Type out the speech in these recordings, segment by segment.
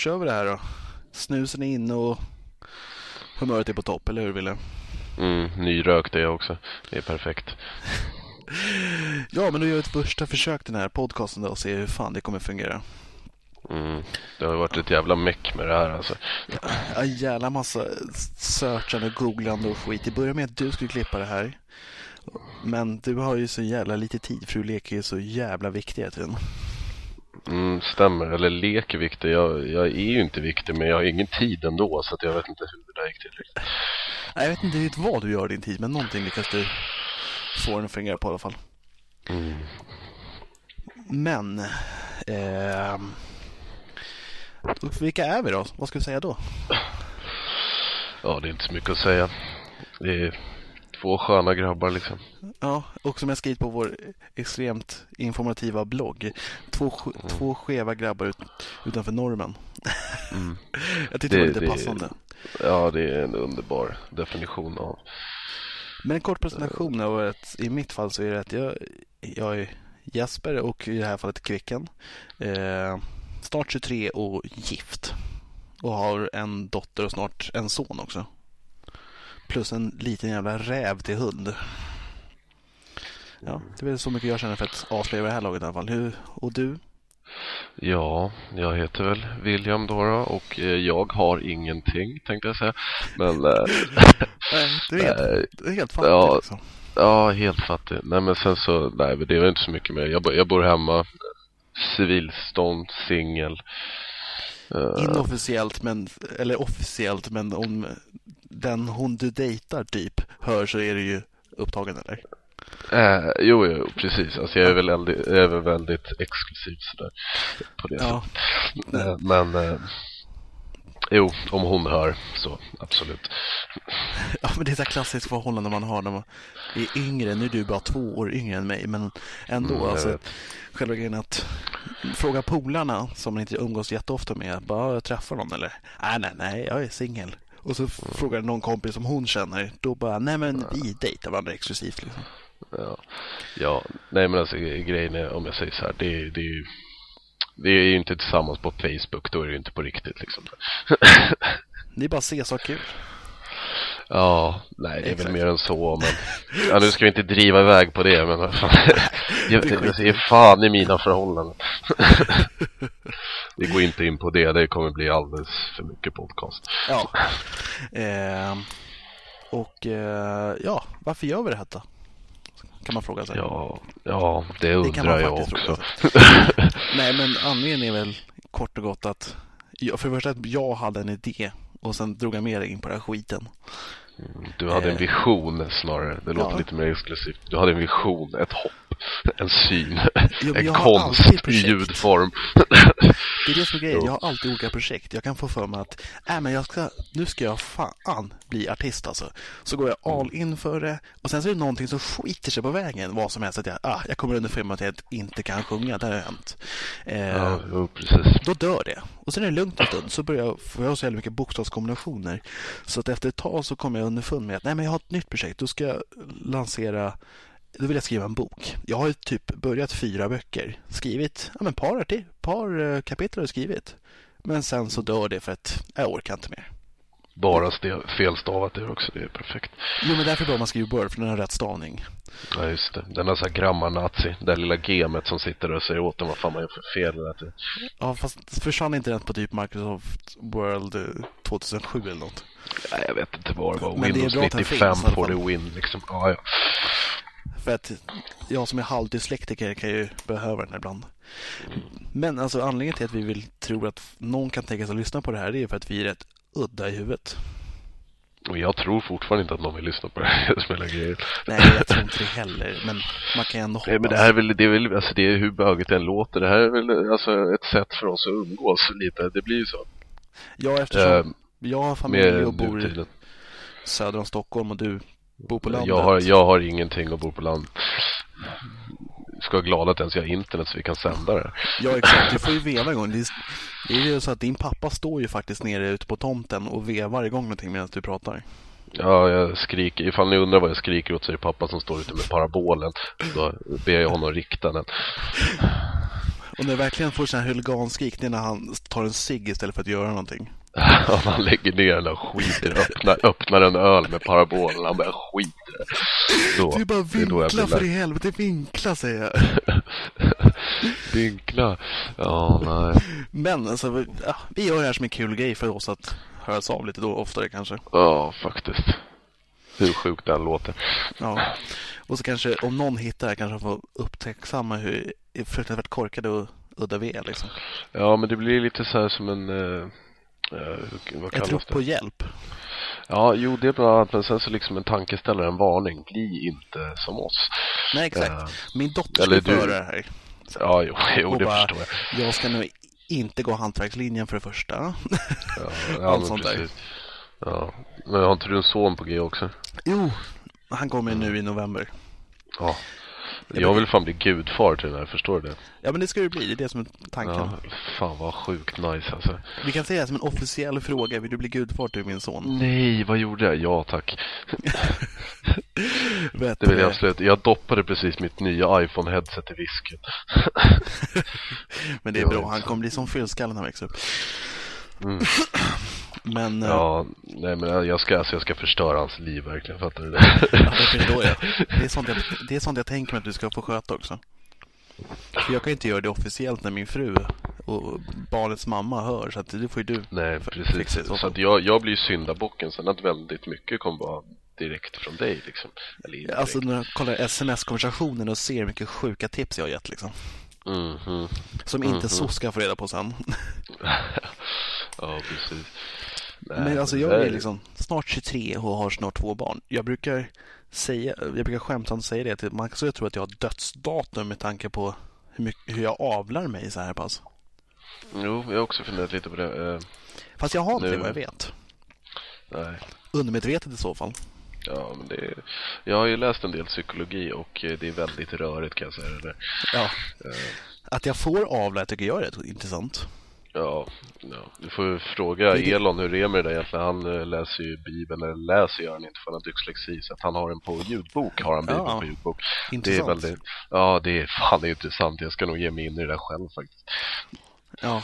kör vi det här då. Snusen är inne och humöret är på topp, eller hur Wille? Mm, nyrökt är jag också. Det är perfekt. Ja, men då gör vi ett första försök den här podcasten då och ser hur fan det kommer fungera. Mm. Det har varit ett jävla meck med det här alltså. Ja, jävla massa searchande och googlande och skit. Det började med att du skulle klippa det här. Men du har ju så jävla lite tid för du leker ju så jävla viktig hela tiden. Mm, stämmer, eller leker viktig. Jag, jag är ju inte viktig men jag har ingen tid ändå så att jag vet inte hur det där gick till. Nej, Jag vet inte riktigt vad du gör i din tid, men någonting lyckas du få den att fungera på i alla fall. Mm. Men, ehm, vilka är vi då? Vad ska vi säga då? Ja, det är inte så mycket att säga. Det är två sköna grabbar liksom. Ja, och som jag skrivit på vår extremt informativa blogg. Två, sk- två skeva grabbar ut, utanför normen. Mm. jag tyckte det, Det- var lite det- passande. Ja, det är en underbar definition av. Men en kort presentation av att i mitt fall så är det att jag, jag är Jesper och i det här fallet Kvicken. Eh, snart 23 och gift. Och har en dotter och snart en son också. Plus en liten jävla räv till hund. Ja, det är väl så mycket jag känner för att avslöja det här laget i alla fall. Hur, och du? Ja, jag heter väl William då och eh, jag har ingenting tänkte jag säga. Men eh, Nej, du är helt, du är helt fattig Ja. liksom. ja, helt fattig. Nej men sen så, nej det är väl inte så mycket mer. Jag, jag bor hemma, civilstånd, singel. Eh, Inofficiellt, men, eller officiellt, men om den hon du dejtar typ hör så är du ju upptagen eller? Eh, jo, jo, precis. Alltså jag är väl väldigt, jag är väl väldigt exklusiv sådär på det Ja. sättet. Eh, men eh, jo, om hon hör så absolut. Ja, men det är så klassiskt förhållande man har när man är yngre. Nu är du bara två år yngre än mig, men ändå. Mm, alltså, själva grejen att fråga polarna som man inte umgås jätteofta med. Bara, jag träffar någon eller? Nej, nej, nej, jag är singel. Och så frågar någon kompis som hon känner. Då bara, nej men vi dejtar varandra exklusivt. Liksom. Ja, ja. nej men alltså grejen är, om jag säger så här, det, är- det är ju vi är ju inte tillsammans på Facebook, då är det ju inte på riktigt liksom. Ni bara ses och kul. Ja, nej det är Exakt. väl mer än så men ja, nu ska vi inte driva iväg på det men fan. jag, jag ser fan i mina förhållanden. Vi går inte in på det, det kommer bli alldeles för mycket podcast. Ja. Eh, och eh, ja, varför gör vi det här då? Kan man fråga sig. Ja, ja det Det undrar jag faktiskt också. Nej, men anledningen är väl kort och gott att jag, för det första att jag hade en idé och sen drog jag med dig in på den här skiten. Du hade en Eh. vision snarare, det låter Ja. lite mer exklusivt. Du hade en vision, ett hopp, en syn, Jo, en konst i ljudform. Det är det som är grejen. Jag har alltid olika projekt. Jag kan få för mig att äh, men jag ska, nu ska jag fan bli artist alltså. Så går jag all in för det och sen så är det någonting som skiter sig på vägen. Vad som helst. Att jag, ah, jag kommer underfund med att jag inte kan sjunga. Det har hänt. Eh, Ja, jo, precis. Då dör det. Och sen är det lugnt en stund. Så börjar jag, får jag så jävla mycket bokstavskombinationer. Så att efter ett tag så kommer jag underfund med att nej, men jag har ett nytt projekt. Då ska jag lansera då vill jag skriva en bok. Jag har ju typ börjat fyra böcker. Skrivit ja, men par, arti- par eh, kapitel har jag skrivit. Men sen så dör det för att jag orkar inte mer. Bara felstavat är också, det är perfekt. Jo, men därför bör man skriva Word, för den har rätt stavning. Ja, just det. Den där så här grammar-nazi, det där lilla gemet som sitter och säger åt en vad fan man gör för fel. Det... Ja, fast försvann inte den på typ Microsoft World eh, 2007 eller något? Nej, jag vet inte vad det var. Men det Windows bra att den 95 finns i alla får det win liksom. Ja, ja. För att jag som är halvdyslektiker kan ju behöva den ibland. Men alltså anledningen till att vi vill tro att någon kan tänka sig att lyssna på det här det är för att vi är rätt udda i huvudet. Och jag tror fortfarande inte att någon vill lyssna på det här som hela grejen. Nej, jag tror inte det heller. Men man kan ändå hoppas. Nej, men det här är väl, det är väl, alltså det är hur böget det än låter. Det här är väl alltså ett sätt för oss att umgås lite. Det blir ju så. Ja, eftersom Eh, jag har familj och bor nutiden. söder om Stockholm och du bor på landet. Jag har, jag har ingenting och bor på land. Ska vara glad att ens jag har internet så vi kan sända det. Ja, exakt. Du får ju veva igång. Det är, ju så att din pappa står ju faktiskt nere ute på tomten och vevar igång någonting medan du pratar. Ja, jag skriker. Ifall ni undrar vad jag skriker åt så är det pappa som står ute med parabolen. Då ber jag honom rikta den. Och när jag verkligen får sån här huliganskrik, det är när han tar en cigg istället för att göra någonting. han lägger ner den och skiter öppnar, öppnar en öl med parabolen. Han bara skiter då, Det är bara vinkla för i helvete, vinkla säger jag. vinkla? Ja, nej. Men alltså, ja, vi gör det här som en kul grej för oss att höras av lite då oftare kanske. Ja, faktiskt. Hur sjukt den låter. Ja. Och så kanske om någon hittar det kanske får upptäcksamma hur fruktansvärt korkade och udda vi är liksom. Ja, men det blir lite så här som en... Eh vad Ett rop på hjälp. Ja, jo det är bland annat, men sen så liksom en tankeställare, en varning. Bli inte som oss. Nej, exakt. Uh, Min dotter ska du... det här. Ja, jo, jo det bara, förstår jag. Jag ska nu inte gå hantverkslinjen för det första. Ja, ja men sånt precis. Där. Ja. Men har inte du en son på G också? Jo, han kommer nu i november. Ja. Jag vill fan bli gudfar till den här, förstår du det? Ja men det ska det bli, det är det som är tanken. Ja, fan vad sjukt nice alltså. Vi kan säga som en officiell fråga, vill du bli gudfar till min son? Nej, vad gjorde jag? Ja tack. det vill jag sluta. Jag doppade precis mitt nya iPhone-headset i whiskyn. men det är bra, han kommer bli som fyllskalle när han växer upp. Mm. Men, ja, nej, men jag ska, alltså, jag ska förstöra hans liv verkligen, fattar du det? Ja, det förstår jag. Det är, sånt jag. det är sånt jag tänker mig att du ska få sköta också. För jag kan inte göra det officiellt när min fru och barnets mamma hör, så att det får ju du Nej, precis. Så, så att jag, jag blir syndabocken, sen att väldigt mycket kommer vara direkt från dig liksom. Eller alltså när jag kollar sms-konversationen och ser hur mycket sjuka tips jag har gett liksom. Mm -hmm. Som inte mm -hmm. så ska få reda på sen. ja, precis. Men alltså jag är liksom snart 23 och har snart två barn. Jag brukar säga, jag brukar skämtsamt säga det till man så jag tror att jag har dödsdatum med tanke på hur, mycket, hur jag avlar mig så här pass. Jo, jag har också funderat lite på det. Eh, Fast jag har inte nu... det vad jag vet. Nej. Undermedvetet i så fall. Ja, men det är... Jag har ju läst en del psykologi och eh, det är väldigt rörigt kan jag säga det. Ja. Uh... Att jag får avla tycker jag är rätt intressant. Ja, ja, du får fråga det... Elon hur det är med det där Han eh, läser ju Bibeln, eller läser gör han inte för han har dyslexi Så att han har den på ljudbok, har han Bibeln ja, på ljudbok. Intressant Det är väldigt, ja det är fan intressant. Jag ska nog ge mig in i det där själv faktiskt. Ja.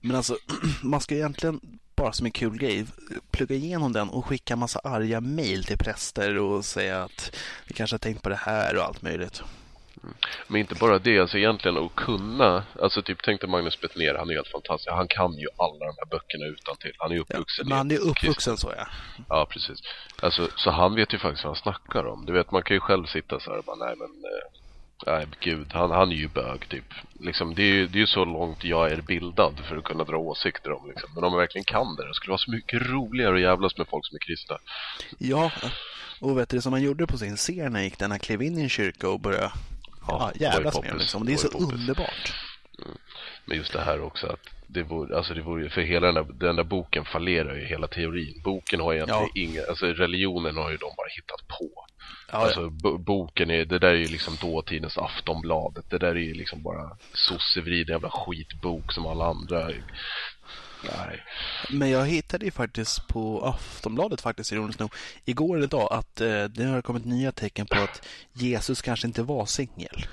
Men alltså, man ska egentligen bara som en kul grej plugga igenom den och skicka massa arga mejl till präster och säga att vi kanske har tänkt på det här och allt möjligt men inte bara det, alltså egentligen att kunna, alltså typ tänk dig Magnus Bettner, han är helt fantastisk. Han kan ju alla de här böckerna utan till. Han är ju uppvuxen. Ja, men han är uppvuxen så ja. Ja, precis. Alltså, så han vet ju faktiskt vad han snackar om. Du vet, man kan ju själv sitta så här och bara, nej men, eh, nej gud, han, han är ju bög typ. Liksom, det är ju det är så långt jag är bildad för att kunna dra åsikter om liksom. Men om man verkligen kan det, det skulle vara så mycket roligare att jävlas med folk som är kristna. Ja, och vet du, som han gjorde på sin scen när han gick där, han klev in i en kyrka och började ja, jävlas med liksom. Det är så underbart. Mm. Men just det här också att det vore, alltså det vore, för hela den där, den där boken fallerar ju hela teorin. Boken har egentligen ja. inga, alltså religionen har ju de bara hittat på. Ja, alltså boken är, det där är ju liksom dåtidens Aftonbladet. Det där är ju liksom bara sossevriden jävla skitbok som alla andra. Nej. Men jag hittade ju faktiskt på Aftonbladet faktiskt ironiskt nog igår eller idag att eh, det har kommit nya tecken på att Jesus kanske inte var singel.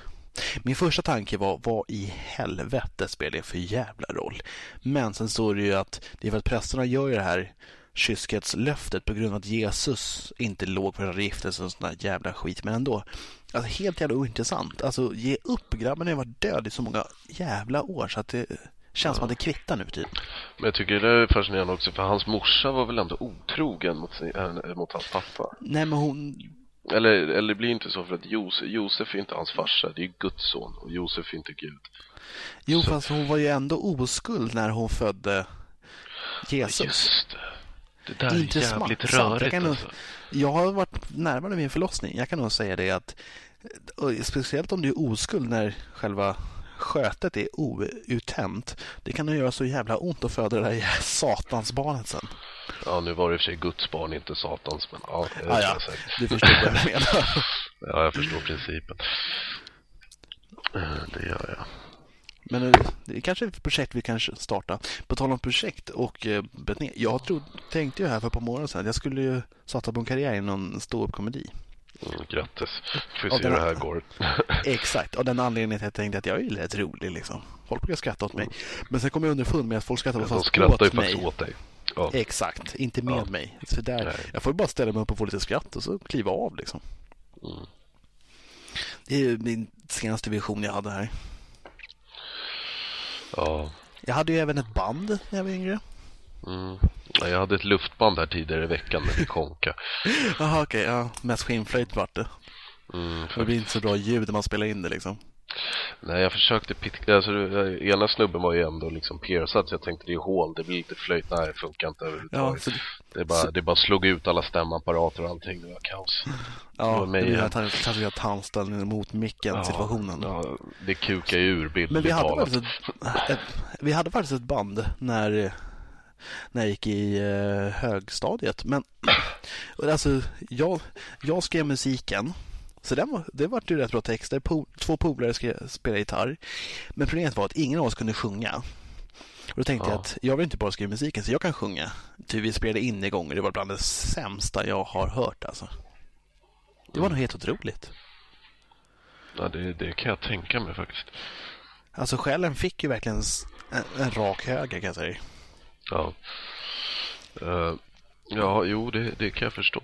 Min första tanke var vad i helvete spelar det för jävla roll? Men sen står det ju att det är för att prästerna gör ju det här kyskhetslöftet på grund av att Jesus inte låg för att gifta och sån där jävla skit. Men ändå, alltså helt jävla ointressant. Alltså ge upp, grabben har varit död i så många jävla år så att det känns som att det kvittar nu typ. Men jag tycker det är fascinerande också för hans morsa var väl ändå otrogen mot, sin, äh, mot hans pappa. Nej men hon eller, eller det blir inte så för att Josef, Josef är inte hans farsa, det är Guds son och Josef är inte Gud. Jo, så. fast hon var ju ändå oskuld när hon födde Jesus. Just det. Det där är jävligt rörigt jag, alltså. jag har varit närmare min förlossning. Jag kan nog säga det att speciellt om du är oskuld när själva skötet är outtänt. Det kan nog göra så jävla ont att föda det där satansbarnet sen. Ja, nu var det i och för sig Guds barn, inte Satans, men ja. Ah, ja, du förstår vad jag menar. ja, jag förstår principen. Eh, det gör jag. Men eh, det är kanske ett projekt vi kan starta. På tal om projekt och eh, Jag trodde, tänkte ju här för ett par månader sedan att jag skulle ju satsa på en karriär inom ståuppkomedi. Mm, grattis. Får vi se hur det här går. exakt, av den anledningen att jag tänkte att jag är rätt rolig liksom. Folk brukar skratta åt mig. Men sen kom jag underfund med att folk skrattar fast skrattar åt mig. åt dig. Ja. Exakt, inte med ja. mig. Så där, jag får bara ställa mig upp och få lite skratt och så kliva av liksom. Mm. Det är min senaste vision jag hade här. Ja. Jag hade ju även ett band när jag var yngre. Mm. Jag hade ett luftband här tidigare i veckan med konka. Jaha okej, okay, ja. Mest skinnflöjt vart det. Mm, det blir inte så bra ljud när man spelar in det liksom. Nej, jag försökte pitka, alltså ena snubben var ju ändå liksom piercad så jag tänkte det är hål, det blir lite flöjt, nej det funkar inte överhuvudtaget. Ja, så... det, bara, så... det bara slog ut alla stämapparater och allting, det var kaos. Ja, det blir att han kanske gör tandställningen mot micken ja, situationen. Ja, det kukar ju ur bildligt Men vi hade, faktiskt ett, ett, vi hade faktiskt ett band när när jag gick i eh, högstadiet. Men alltså, jag, jag skrev musiken så det var, det var ju rätt bra texter. två polare spelade gitarr. Men problemet var att ingen av oss kunde sjunga. Och då tänkte ja. jag att jag vill inte bara skriva musiken så jag kan sjunga. Ty vi spelade in i gånger. Det var bland det sämsta jag har hört alltså. Det var mm. nog helt otroligt. Ja, det, det kan jag tänka mig faktiskt. Alltså själen fick ju verkligen en, en rak höger kan jag säga. Ja. Uh, Ja, jo, det, det kan jag förstå.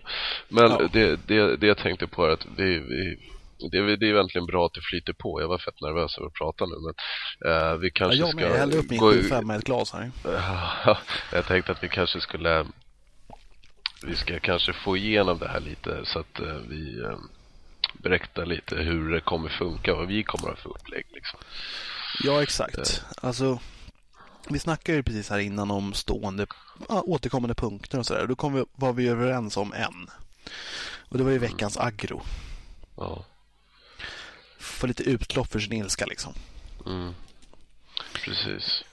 Men ja. det, det, det jag tänkte på är att vi, vi det, är, det är egentligen bra att det flyter på. Jag var fett nervös över att prata nu. Men uh, vi kanske ja, jag ska... Jag hällde upp min 7 med ett glas här. Jag tänkte att vi kanske skulle... Vi ska kanske få igenom det här lite så att uh, vi uh, berättar lite hur det kommer funka och vad vi kommer att få upplägg. Liksom. Ja, exakt. Alltså, vi snackade ju precis här innan om stående, ja, återkommande punkter och sådär. Då kom vi, var vi överens om en. Och det var ju mm. veckans agro. Ja. Få lite utlopp för sin ilska liksom. Mm. Precis.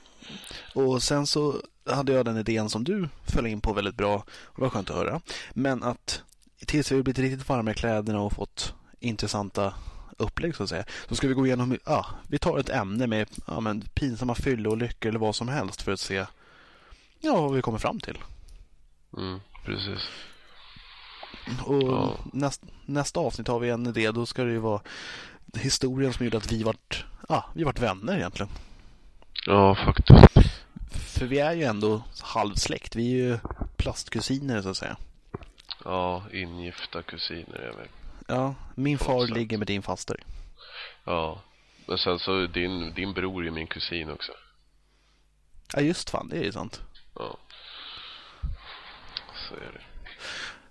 Och sen så hade jag den idén som du föll in på väldigt bra. Och det var skönt att höra. Men att tills vi blivit riktigt varma i kläderna och fått intressanta upplägg så att säga. Så ska vi gå igenom, ja, vi tar ett ämne med ja, men, pinsamma fyllolyckor eller vad som helst för att se ja, vad vi kommer fram till. Mm, precis. Och ja. näst, nästa avsnitt har vi en idé. Då ska det ju vara historien som gjorde att vi vart, ja, vi vart vänner egentligen. Ja, faktiskt. För vi är ju ändå halvsläkt. Vi är ju plastkusiner så att säga. Ja, ingifta kusiner är vi. Ja, min far ligger med din faster. Ja, men sen så din, din bror är min kusin också. Ja, just fan, det är ju sant. Ja. Så är det.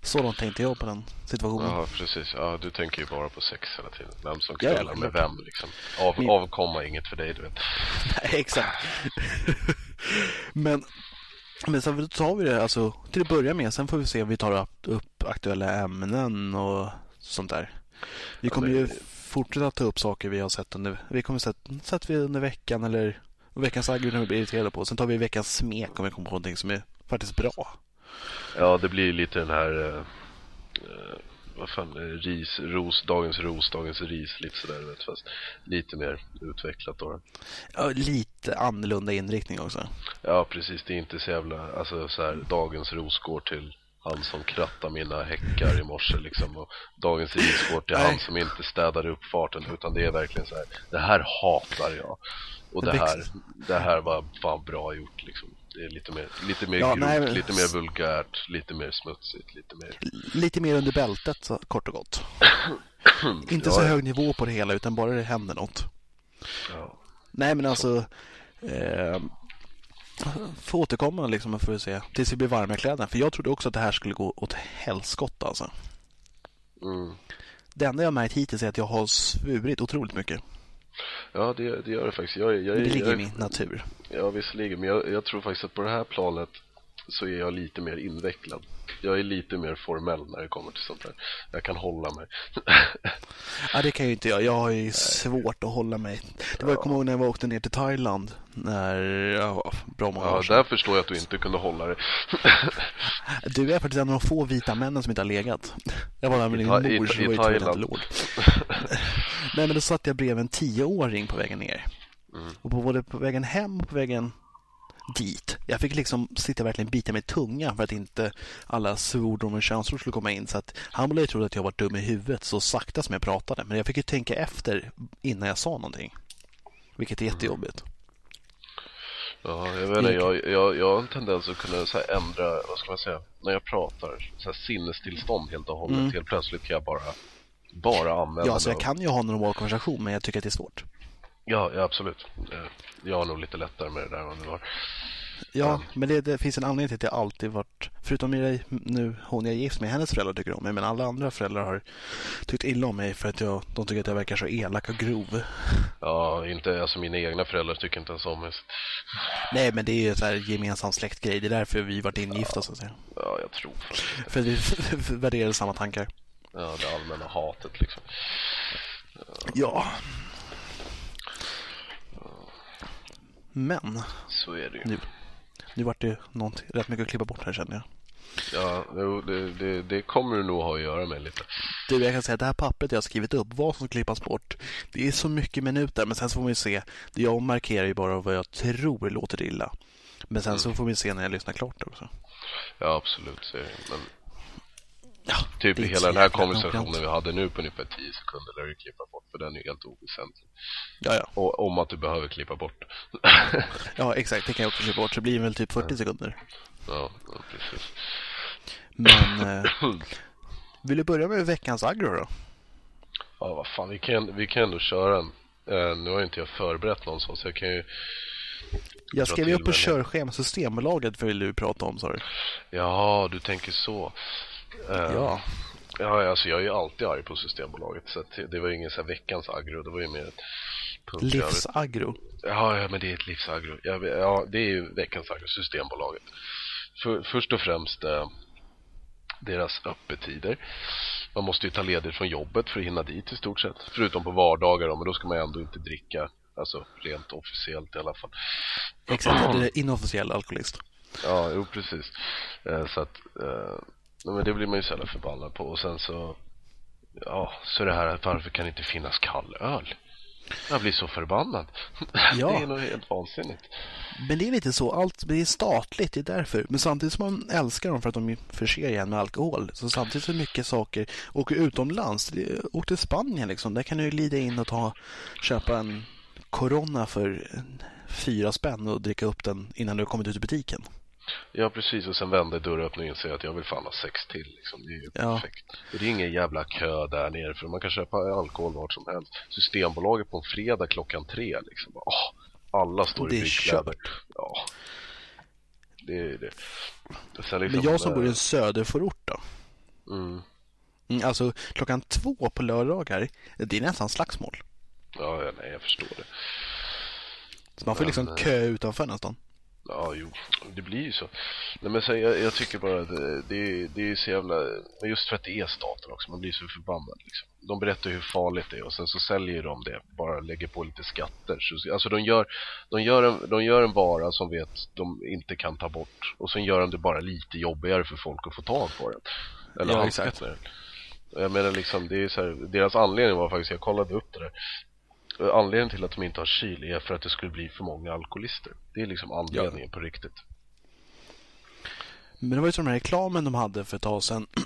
Så långt tänkte jag på den situationen. Ja, precis. Ja, du tänker ju bara på sex hela tiden. Vem som knullar med vem liksom. Av, Min... Avkomma inget för dig, du vet. Nej, exakt. men, men sen tar vi det alltså till att börja med. Sen får vi se om vi tar upp aktuella ämnen och sånt där. Vi kommer det... ju fortsätta ta upp saker vi har sett under, vi kommer sett, sett vi under veckan eller veckans aggror vi blir irriterade på. Sen tar vi veckans smek om vi kommer på någonting som är faktiskt bra. Ja, det blir lite den här uh, vad fan, ris, ros, dagens ros, dagens ris, lite sådär vet, fast lite mer utvecklat då. Ja, lite annorlunda inriktning också. Ja, precis. Det är inte så jävla, alltså så här, dagens ros går till han som krattade mina häckar i morse liksom och dagens ridsport är han som inte städar upp farten utan det är verkligen så här det här hatar jag och det här det här var fan bra gjort liksom det är lite mer lite mer ja, grovt, nej, lite mer vulgärt, lite mer smutsigt, lite mer lite mer under bältet så, kort och gott. inte ja, så hög nivå på det hela utan bara det händer något. Ja. Nej men alltså eh, Få återkomma liksom får vi se. Tills vi blir varma i kläderna. För jag trodde också att det här skulle gå åt helskott alltså. Mm. Det enda jag märkt hittills är att jag har svurit otroligt mycket. Ja, det, det gör det faktiskt. Jag, jag, det ligger jag, i min natur. Ja, visserligen. Men jag, jag tror faktiskt att på det här planet så är jag lite mer invecklad. Jag är lite mer formell när det kommer till sånt där. Jag kan hålla mig. ja, det kan ju inte jag. Jag har ju svårt att hålla mig. Det var, ja. jag kommer ihåg när jag åkte ner till Thailand. När, ja, bra många ja, år sedan. där förstår jag att du inte kunde hålla dig. du är faktiskt en av de få vita männen som inte har legat. Jag var där med din mor, i, så i, var ju Thailand. Nej, men då satt jag bredvid en tioåring på vägen ner. Mm. Och på både på vägen hem och på vägen dit. Jag fick liksom sitta verkligen bita mig tunga för att inte alla svordomar och känslor skulle komma in. Så att han blev trodde att jag var dum i huvudet så sakta som jag pratade. Men jag fick ju tänka efter innan jag sa någonting. Vilket är jättejobbigt. Ja, jag vet inte, jag, jag, jag har en tendens att kunna så ändra, vad ska man säga, när jag pratar, så här sinnestillstånd helt och hållet. Mm. Helt plötsligt kan jag bara, bara använda Ja, så jag kan ju ha en normal konversation, men jag tycker att det är svårt. Ja, ja absolut. Jag har nog lite lättare med det där än du har. Ja, um, men det, det, finns en anledning till att jag alltid varit, förutom mig nu, hon jag är gift med, hennes föräldrar tycker om mig, men alla andra föräldrar har tyckt illa om mig för att jag, de tycker att jag verkar så elak och grov. Ja, inte, alltså mina egna föräldrar tycker inte ens om mig. Nej, men det är ju så här gemensam släktgrej, det är därför vi varit ingifta ja, så att säga. Ja, jag tror För att vi värderar samma tankar. Ja, det allmänna hatet liksom. Ja. Men. Så är det ju. Nu, nu vart det något, rätt mycket att klippa bort här känner jag. Ja, det, det, det kommer du nog ha att göra med lite. Du, jag kan säga att det här pappret jag har skrivit upp, vad som klippas bort, det är så mycket minuter, men sen så får ju se. Jag markerar ju bara vad jag tror låter illa. Men sen mm. så får vi se när jag lyssnar klart också. Ja, absolut. Men Ja, typ hela den här konversationen vi hade nu på ungefär 10 sekunder lär du klippa bort för den är helt oväsentlig. Ja, ja. Och, om att du behöver klippa bort. ja, exakt. Det kan jag också klippa bort. Så det blir väl typ 40 sekunder. Ja, ja precis. Men eh, vill du börja med veckans agro då? Ja, vad fan. Vi kan, vi kan ändå köra en. Eh, nu har inte jag förberett någon sån så jag kan ju jag skrev upp på körschema Systembolaget vill du prata om, sa du? Ja, du tänker så. Uh, ja. Ja, alltså jag är ju alltid arg på Systembolaget så det var ju ingen så veckans agro, det var ju mer ett Livsagro? Ja, ja, men det är ett livsagro. Ja, ja, det är ju veckans agro, Systembolaget. För, först och främst eh, deras öppettider. Man måste ju ta ledigt från jobbet för att hinna dit i stort sett. Förutom på vardagar då, men då ska man ändå inte dricka. Alltså rent officiellt i alla fall. Exakt, det är inofficiell alkoholist. Ja, jo precis. Eh, så att eh, men det blir man ju så förbannad på och sen så ja, så det här varför kan det inte finnas kall öl? Jag blir så förbannad. Ja. det är nog helt vansinnigt. Men det är lite så, allt det är statligt, det är därför. Men samtidigt som man älskar dem för att de förser igen med alkohol. Så samtidigt så mycket saker, åker utomlands, åk till Spanien liksom. Där kan du lida in och ta, köpa en Corona för fyra spänn och dricka upp den innan du har kommit ut i butiken. Ja, precis. Och sen vände dörröppningen och säger att jag vill fan ha sex till. Liksom. Det är ju ja. perfekt. Och det är ingen jävla kö där nere för man kan köpa alkohol vart som helst. Systembolaget på en fredag klockan tre. Liksom. Åh, alla står i byggkläder. Ja. Det är det. Sen liksom, Men jag som bor i en söderförort då? Mm. mm. Alltså klockan två på lördagar, det är nästan slagsmål. Ja, nej, jag förstår det. Så man får Men, liksom eh, kö utanför nästan. Ja, jo, det blir ju så. Nej, men så, jag, jag tycker bara att det, det, det är så jävla... Just för att det är staten också, man blir så förbannad. Liksom. De berättar hur farligt det är och sen så säljer de det, bara lägger på lite skatter. Så, alltså de gör, de, gör en, de gör en vara som vet de inte kan ta bort och sen gör de det bara lite jobbigare för folk att få tag på den. Eller ja, exakt. Jag menar liksom, det är så här, deras anledning var faktiskt, jag kollade upp det där anledningen till att de inte har kyl är för att det skulle bli för många alkoholister. Det är liksom anledningen ja. på riktigt. Men det var ju som den här reklamen de hade för ett tag sedan.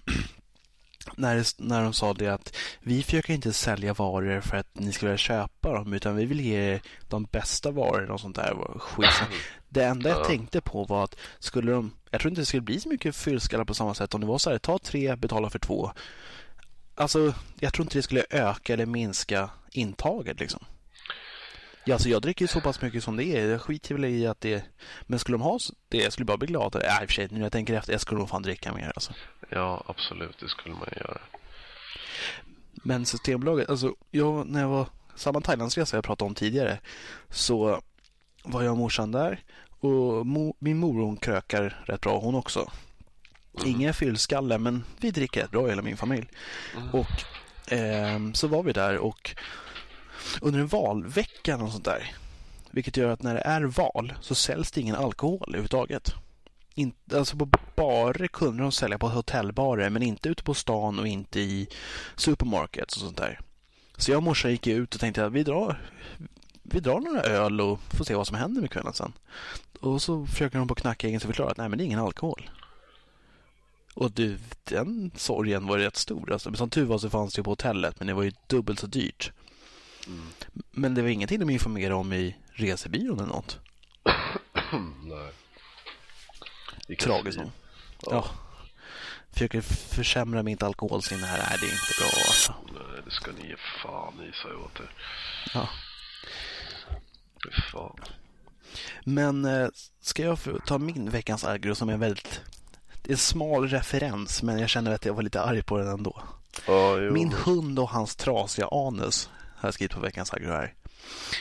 när, när de sa det att vi försöker inte sälja varor för att ni ska vilja köpa dem utan vi vill ge er de bästa varorna och sånt där skit. Det enda jag tänkte på var att skulle de, jag tror inte det skulle bli så mycket fyllskallar på samma sätt om det var så här, ta tre, betala för två. Alltså, jag tror inte det skulle öka eller minska intaget liksom. Ja, alltså jag dricker så pass mycket som det är. Jag skiter väl i att det Men skulle de ha det, jag skulle bara bli glad. Ja, i och för sig, nu när jag tänker efter, jag skulle nog fan dricka mer alltså. Ja, absolut, det skulle man göra. Men Systembolaget, alltså jag, när jag var samma Thailandsresa jag pratade om tidigare så var jag och morsan där och mo, min mor hon krökar rätt bra hon också. Mm. Ingen fyllskalle men vi dricker bra hela min familj. Mm. Och eh, så var vi där och under en valvecka och sånt där. Vilket gör att när det är val så säljs det ingen alkohol överhuvudtaget. In, alltså på barer kunde de sälja på hotellbarer men inte ute på stan och inte i supermarkets och sånt där. Så jag och morsan gick ut och tänkte att vi drar, vi drar några öl och får se vad som händer med kvällen sen. Och så försöker de på knackäggen förklara att nej, men det är ingen alkohol. Och du, den sorgen var rätt stor. Alltså, som tur var så fanns det på hotellet, men det var ju dubbelt så dyrt. Mm. Men det var ingenting de informerade om i resebyrån eller något. nej. Tragiskt nog. Ja. ja. Försöker försämra mitt alkoholsinne här. Nej, det är inte bra alltså. Nej, det ska ni ge fan i, sa jag åt er. Ja. Fy fan. Men eh, ska jag ta min veckans aggro som är väldigt det är en smal referens, men jag känner att jag var lite arg på den ändå. Ja, min hund och hans trasiga anus har jag skrivit på veckans aggro här.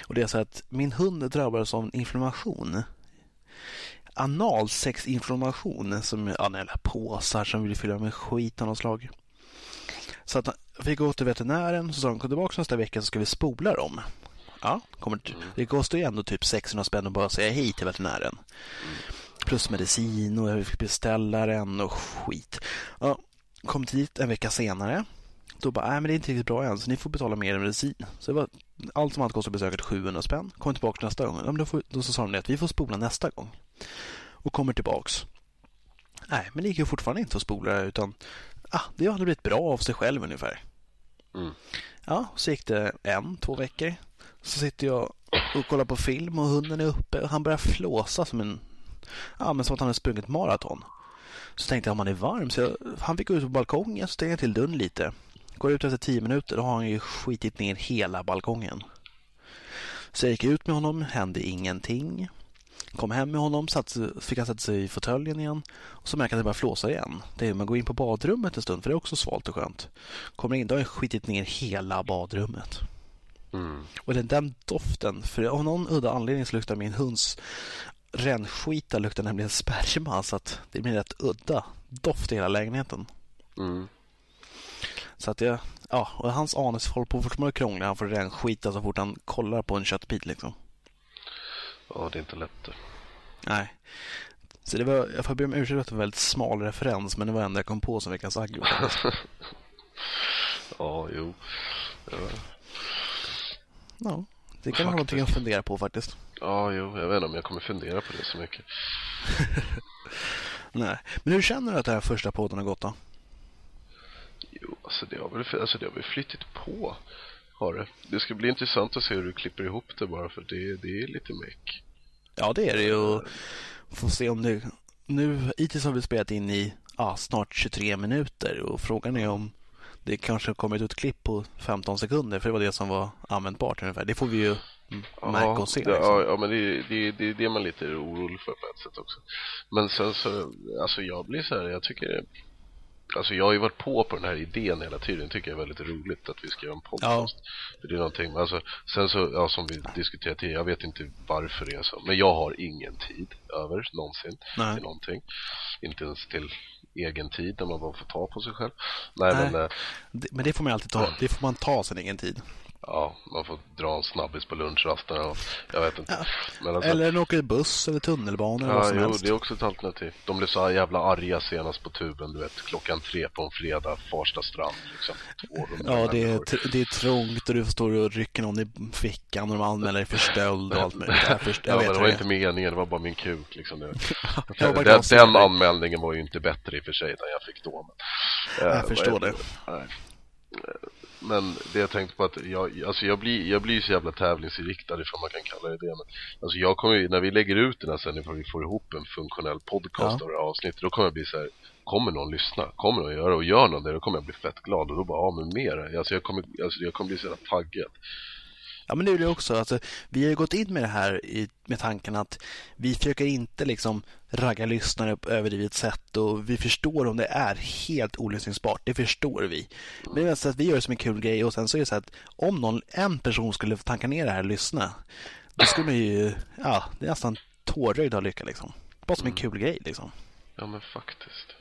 Och det är så att min hund drabbades av en inflammation. Analsexinflammation, som ja, påsar som vill fylla med skit av något slag. Så att jag fick gå till veterinären, så sa de kom tillbaka nästa vecka så ska vi spola dem. Ja, kommer, det kostar ju ändå typ 600 spänn att bara säga hej till veterinären. Plus medicin och jag fick beställa den och skit. Ja, kom dit en vecka senare. Då bara, nej men det är inte riktigt bra än så ni får betala mer medicin. Så det var allt som allt kostade besöket 700 spänn. Kom tillbaka nästa gång. Ja, men då, får, då så sa de det att vi får spola nästa gång. Och kommer tillbaks. Nej, men det gick ju fortfarande inte att spola utan ah, det hade blivit bra av sig själv ungefär. Mm. Ja, så gick det en, två veckor. Så sitter jag och kollar på film och hunden är uppe och han börjar flåsa som en ja, men som att han hade sprungit maraton. Så tänkte jag om han är varm. Så jag, han fick gå ut på balkongen så stängde jag till dörren lite. Går ut efter tio minuter då har han ju skitit ner hela balkongen. Så jag gick ut med honom, hände ingenting. Kom hem med honom, satt, fick han sätta sig i fåtöljen igen. Och så märker jag att det börjar flåsa igen. Det är, man går in på badrummet en stund för det är också svalt och skönt. Kommer in, då har jag skitit ner hela badrummet. Mm. Och det är den doften, för av någon udda anledning så luktar min hunds rännskita luktar nämligen sperma så att det blir rätt udda doft i hela lägenheten. Mm. Så att jag, ja, och hans anus håller på fortfarande att krångla. Han får rännskita så fort han kollar på en köttbit liksom. Ja, det är inte lätt. Nej. Så det var, jag får be om ursäkt att det var en väldigt smal referens, men det var ändå jag kom på som veckans aggro. ja, jo. Ja. ja, det kan vara någonting att fundera på faktiskt. Ja, jo, jag vet inte om jag kommer fundera på det så mycket. Nej, men hur känner du att den här första podden har gått då? Jo, alltså det har väl, alltså det har väl flyttit på. Har det. Det ska bli intressant att se hur du klipper ihop det bara för det, det är lite meck. Ja, det är det ju. Får se om det... Nu, hittills har vi spelat in i ja, snart 23 minuter och frågan är om det kanske kommer ut ett klipp på 15 sekunder för det var det som var användbart ungefär. Det får vi ju märka och se. Liksom. Ja, ja, men det, det, det, det är man lite orolig för på ett sätt också. Men sen så, alltså jag blir så här, jag tycker Alltså jag har ju varit på på den här idén hela tiden Tycker jag är väldigt roligt att vi ska göra en podcast ja. Det är någonting alltså, Sen så, ja som vi diskuterat tidigare Jag vet inte varför det är så Men jag har ingen tid över någonsin Nej. Till någonting Inte ens till egen tid När man bara får ta på sig själv Nej, Nej. Men, äh, men det får man alltid ta Det får man ta sin egen tid ja, man får dra en snabbis på lunchrasten och jag vet inte. Ja. Men alltså, eller åka buss eller tunnelbana eller ja, vad som jo, helst. det är också ett alternativ. De blev så jävla arga senast på tuben, du vet, klockan tre på en fredag, Farsta strand liksom. Ja, det är, det är trångt och du står och rycker någon i fickan och de anmäler dig för stöld och allt möjligt. Jag, först, jag ja, men det var inte meningen, det var bara min kuk liksom. Det, den, den, den anmälningen var ju inte bättre i och för sig, den jag fick då. Men, jag äh, förstår det. Nej men det jag tänkte på att jag, alltså jag blir, jag blir så jävla tävlingsinriktad ifall man kan kalla det det. Men, alltså jag kommer ju, när vi lägger ut den här sen ifall vi får ihop en funktionell podcast ja. av det här avsnittet, då kommer jag bli så här, kommer någon lyssna? Kommer någon göra och gör någon det? Då kommer jag bli fett glad och då bara, ja men mer. Alltså jag kommer, alltså jag kommer bli så jävla taggad. Ja, men det är det också. Alltså, vi har ju gått in med det här i, med tanken att vi försöker inte liksom ragga lyssnare på överdrivet sätt och vi förstår om det är helt olyssningsbart. Det förstår vi. Men det är så att vi gör det som en kul grej och sen så är det så att om någon, en person skulle tanka ner det här och lyssna, då skulle man ju, ja, det är nästan tårögd av lycka liksom. Bara som en mm. kul grej liksom. Ja, men faktiskt.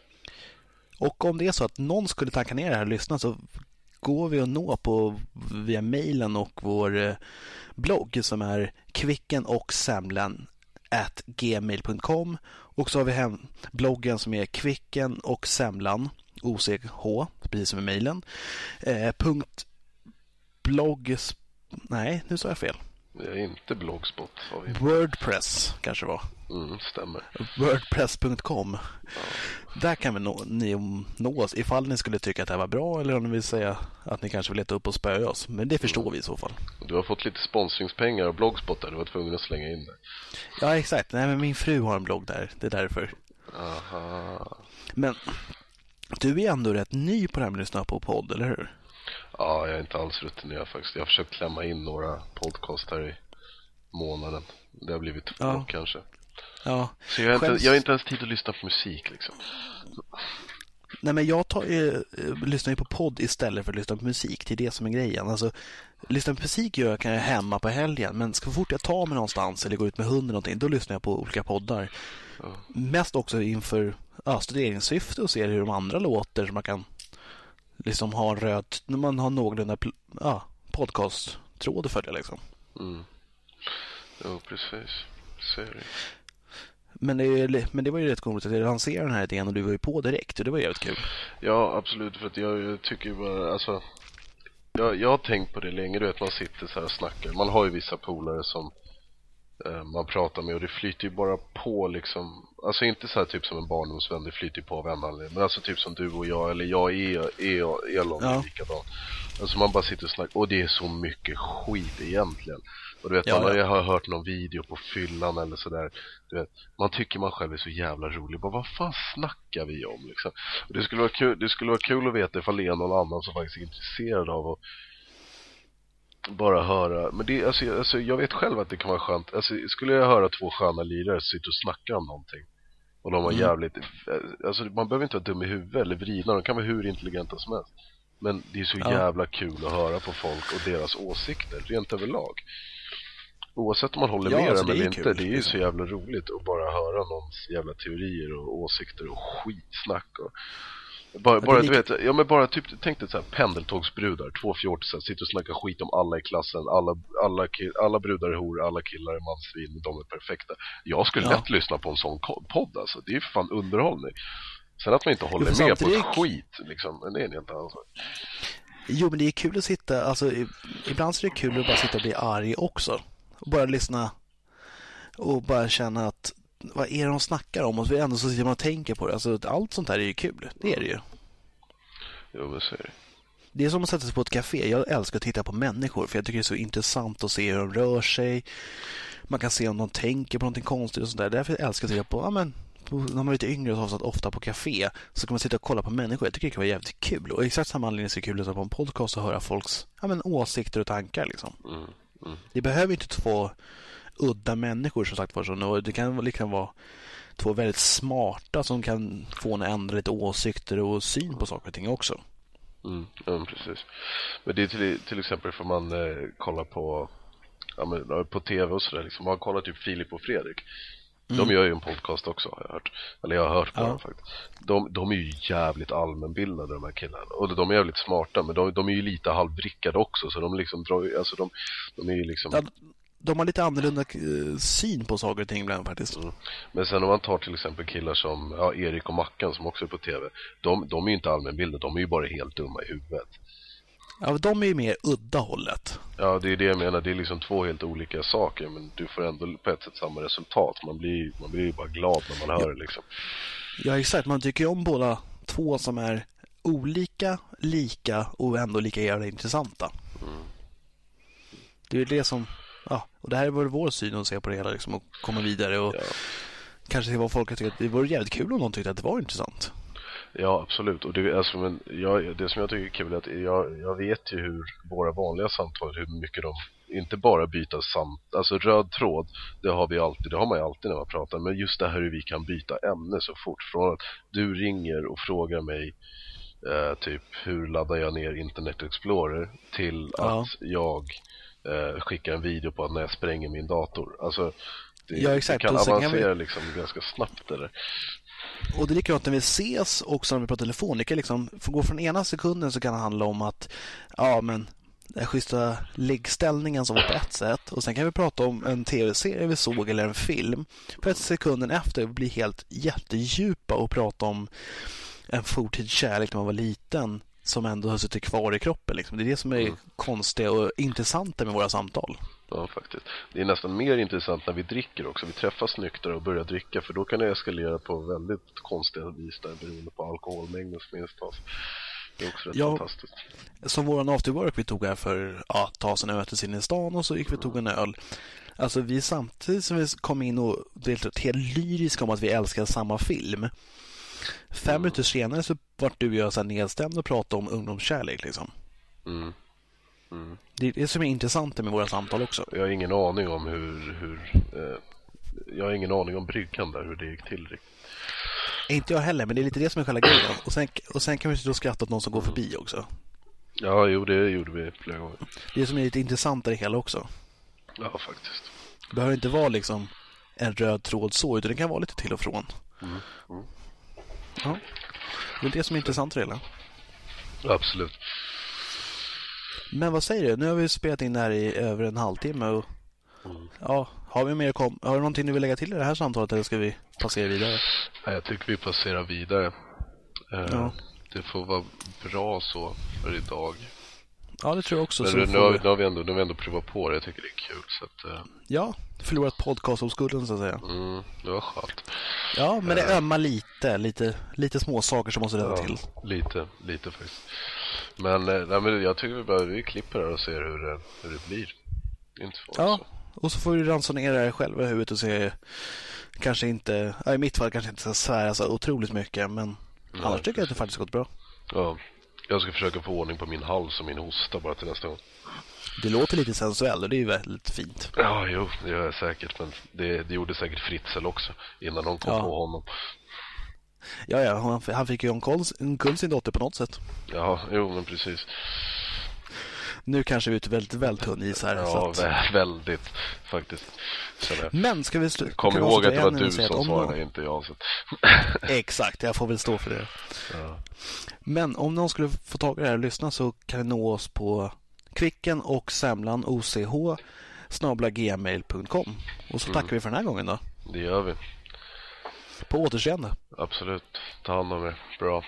Och om det är så att någon skulle tanka ner det här och lyssna så går vi att nå på via mejlen och vår eh, blogg som är kvicken och semlen at gmail.com och så har vi hem bloggen som är kvicken och semlan OCH, precis som i mejlen. Eh, punkt bloggs... Nej, nu sa jag fel. Det är inte Blogspot. Wordpress kanske var. Mm, stämmer. Wordpress.com. Ja. Där kan vi nå, ni nå oss ifall ni skulle tycka att det här var bra eller om ni vill säga att ni kanske vill leta upp och spöa oss. Men det förstår mm. vi i så fall. Du har fått lite sponsringspengar av Blogspot där. Du var tvungen att slänga in det. Ja, exakt. Nej, men min fru har en blogg där. Det är därför. Aha. Men du är ändå rätt ny på det här med att lyssna på podd, eller hur? Ja, jag är inte alls rutinerad faktiskt. Jag har försökt klämma in några podcast här i månaden. Det har blivit två ja. kanske. Ja. Så jag har, inte, jag har inte ens tid att lyssna på musik liksom. Nej, men jag tar, eh, lyssnar ju på podd istället för att lyssna på musik. Det är det som är grejen. Alltså, lyssna på musik gör jag kan jag hemma på helgen. Men så fort jag tar mig någonstans eller går ut med hunden någonting, då lyssnar jag på olika poddar. Ja. Mest också inför ja, studeringssyfte och ser hur de andra låter. Så man kan liksom ha röd, när man har någorlunda ja, podcast-tråd att följa liksom. Mm. Jo, precis. Ser men det, men det var ju rätt coolt att jag lanserade den här idén och du var ju på direkt och det var jävligt kul. Ja, absolut. För att jag, jag tycker bara, alltså jag, jag har tänkt på det länge, du vet man sitter så här och snackar. Man har ju vissa polare som eh, man pratar med och det flyter ju bara på liksom. Alltså inte så här typ som en barndomsvän, det flyter på av en anledning. Men alltså typ som du och jag, eller jag är, är Elon ja. likadant. Alltså man bara sitter och snackar, och det är så mycket skit egentligen. Och du vet, ja, man ja. har hört någon video på fyllan eller sådär. Du vet, man tycker man själv är så jävla rolig. Bara, vad fan snackar vi om liksom? Och det skulle vara kul, det skulle vara kul att veta ifall det är någon annan som faktiskt är intresserad av att bara höra. Men det, alltså, alltså, jag vet själv att det kan vara skönt. Alltså, skulle jag höra två sköna lirare sitta och snacka om någonting. Och de var mm. jävligt, alltså man behöver inte vara dum i huvudet eller vridna, de kan vara hur intelligenta som helst. Men det är så ja. jävla kul att höra på folk och deras åsikter, rent överlag. Oavsett om man håller ja, med alltså, dem eller inte, det är ju liksom. så jävla roligt att bara höra någons jävla teorier och åsikter och skitsnack och bara, bara du vet, ja men bara typ, tänk dig så här, pendeltågsbrudar, två fjortisar, sitter och snackar skit om alla i klassen, alla, alla, alla brudar är hor, alla killar är mansvin, de är perfekta. Jag skulle ja. lätt lyssna på en sån podd alltså, det är ju fan underhållning. Sen att man inte håller jo, med på ett skit, liksom, det är en helt annan sak. Jo, men det är kul att sitta, alltså ibland så är det kul att bara sitta och bli arg också och bara lyssna och bara känna att vad är det de snackar om? Och så ändå så sitter man och tänker på det. Alltså, allt sånt här är ju kul. Det är det ju. Jo, men så är det. Det är som att sätta sig på ett café. Jag älskar att titta på människor för jag tycker det är så intressant att se hur de rör sig. Man kan se om de tänker på någonting konstigt och sånt där. Därför älskar jag att titta på, ja men, när man är lite yngre och så ofta på café så kan man sitta och kolla på människor. Jag tycker det kan vara jävligt kul. Och exakt samma anledning så är det kul att på en podcast och höra folks ja, men, åsikter och tankar liksom. Mm. Mm. Det behöver inte två udda människor som sagt var. Det kan liksom vara två väldigt smarta som kan få en att ändra lite åsikter och syn på saker och ting också. Mm, ja, precis. Men det är till, till exempel för man eh, kollar på ja, men, på tv och sådär. Liksom. Man kollar typ Filip och Fredrik. Mm. De gör ju en podcast också har jag hört. Eller jag har hört på ja. dem faktiskt. De, de är ju jävligt allmänbildade de här killarna. Och de är jävligt smarta men de, de är ju lite halvbrickade också så de liksom drar alltså de, de är ju liksom ja, de har lite annorlunda eh, syn på saker och ting ibland faktiskt. Mm. Men sen om man tar till exempel killar som ja, Erik och Mackan som också är på tv. De, de är ju inte allmänbildade, de är ju bara helt dumma i huvudet. Ja, de är ju mer udda hållet. Ja, det är det jag menar. Det är liksom två helt olika saker. Men du får ändå på ett sätt samma resultat. Man blir, man blir ju bara glad när man hör ja. det liksom. Ja, exakt. Man tycker om båda två som är olika, lika och ändå lika jävla intressanta. Mm. Det är det som... Ja, och det här är vår syn att se på det hela liksom, och komma vidare och ja. kanske se vad folk tycker. Det vore jävligt kul om någon tyckte att det var intressant. Ja, absolut. Och det, alltså, men jag, det som jag tycker är kul är att jag, jag vet ju hur våra vanliga samtal, hur mycket de inte bara byta samt, alltså röd tråd, det har vi alltid, det har man ju alltid när man pratar, men just det här hur vi kan byta ämne så fort. Från att du ringer och frågar mig eh, typ hur laddar jag ner Internet Explorer till ja. att jag eh, skickar en video på att när jag spränger min dator. Alltså, det, ja, exakt. det kan avancera kan vi... liksom ganska snabbt eller? Och det är likadant när vi ses också när vi pratar telefon. Det kan liksom, för gå från ena sekunden så kan det handla om att ja men den schyssta liggställningen som var på ett sätt och sen kan vi prata om en tv-serie vi såg eller en film. För ett sekunden efter blir helt jättedjupa och prata om en fortidskärlek när man var liten som ändå har suttit kvar i kroppen. Liksom. Det är det som är mm. konstiga och intressanta med våra samtal. Ja, faktiskt. Det är nästan mer intressant när vi dricker också. Vi träffas nyktra och börjar dricka för då kan det eskalera på väldigt konstiga vis där beroende på alkoholmängden som intas. Det är också rätt ja, fantastiskt. Som våran afterwork vi tog här för ja, ta oss en mötes in i stan och så gick vi och tog en öl. Alltså vi samtidigt som vi kom in och blev helt lyriska om att vi älskar samma film. Fem mm. minuter senare så vart du och jag så nedstämd och pratade om ungdomskärlek liksom. Mm. Mm. Det är det som är intressant med våra samtal också. Jag har ingen aning om hur, hur eh, jag har ingen aning om bryggan där, hur det gick till riktigt. Inte jag heller, men det är lite det som är själva grejen. Och sen, och sen kan vi sitta och skratta åt någon som går förbi också. Ja, jo, det gjorde vi flera gånger. Det som är lite intressant i det hela också. Ja, faktiskt. Det behöver inte vara liksom en röd tråd så, utan det kan vara lite till och från. Mm. Mm. Ja, det är det som är intressant hela. Absolut. Men vad säger du? Nu har vi spelat in det här i över en halvtimme. Och, mm. ja, har, vi mer kom har du någonting du vill lägga till i det här samtalet eller ska vi passera vidare? Ja, jag tycker vi passerar vidare. Eh, ja. Det får vara bra så för idag. Ja, det tror jag också. Men nu, nu, har vi, nu, har vi ändå, nu har vi ändå provat på det. Jag tycker det är kul. Så att, uh... Ja, förlorat podcast-oskulden så att säga. Mm, det var skönt. Ja, men det ömmar lite. Lite, lite små saker som måste rätta ja, till. Lite, lite faktiskt. Men, eh, nej, men jag tycker vi bara vi klipper här och ser hur det, hur det blir. Inte ja, så. och så får du ransonera dig själv i huvudet och se kanske inte, i mitt fall kanske inte ska svära så otroligt mycket men nej, annars tycker jag att det faktiskt gått bra. Ja, jag ska försöka få ordning på min hals och min hosta bara till nästa gång. Det låter lite sensuell och det är ju väldigt fint. Ja, jo, det gör jag säkert. Men det, det gjorde säkert Fritzl också innan de kom ja. på honom. Ja, ja, han, han fick ju omkull sin dotter på något sätt. Ja, jo, men precis. Nu kanske vi är ute väldigt, väldigt tunn is här. Ja, att... väldigt faktiskt. Men ska vi Kom ihåg att det var du som svarade, inte jag. Så... Exakt, jag får väl stå för det. Ja. Men om någon skulle få tag i det här och lyssna så kan ni nå oss på kvicken och semlan OCH gmail.com Och så tackar mm. vi för den här gången då. Det gör vi. På återseende. Absolut. Ta hand om er. Bra.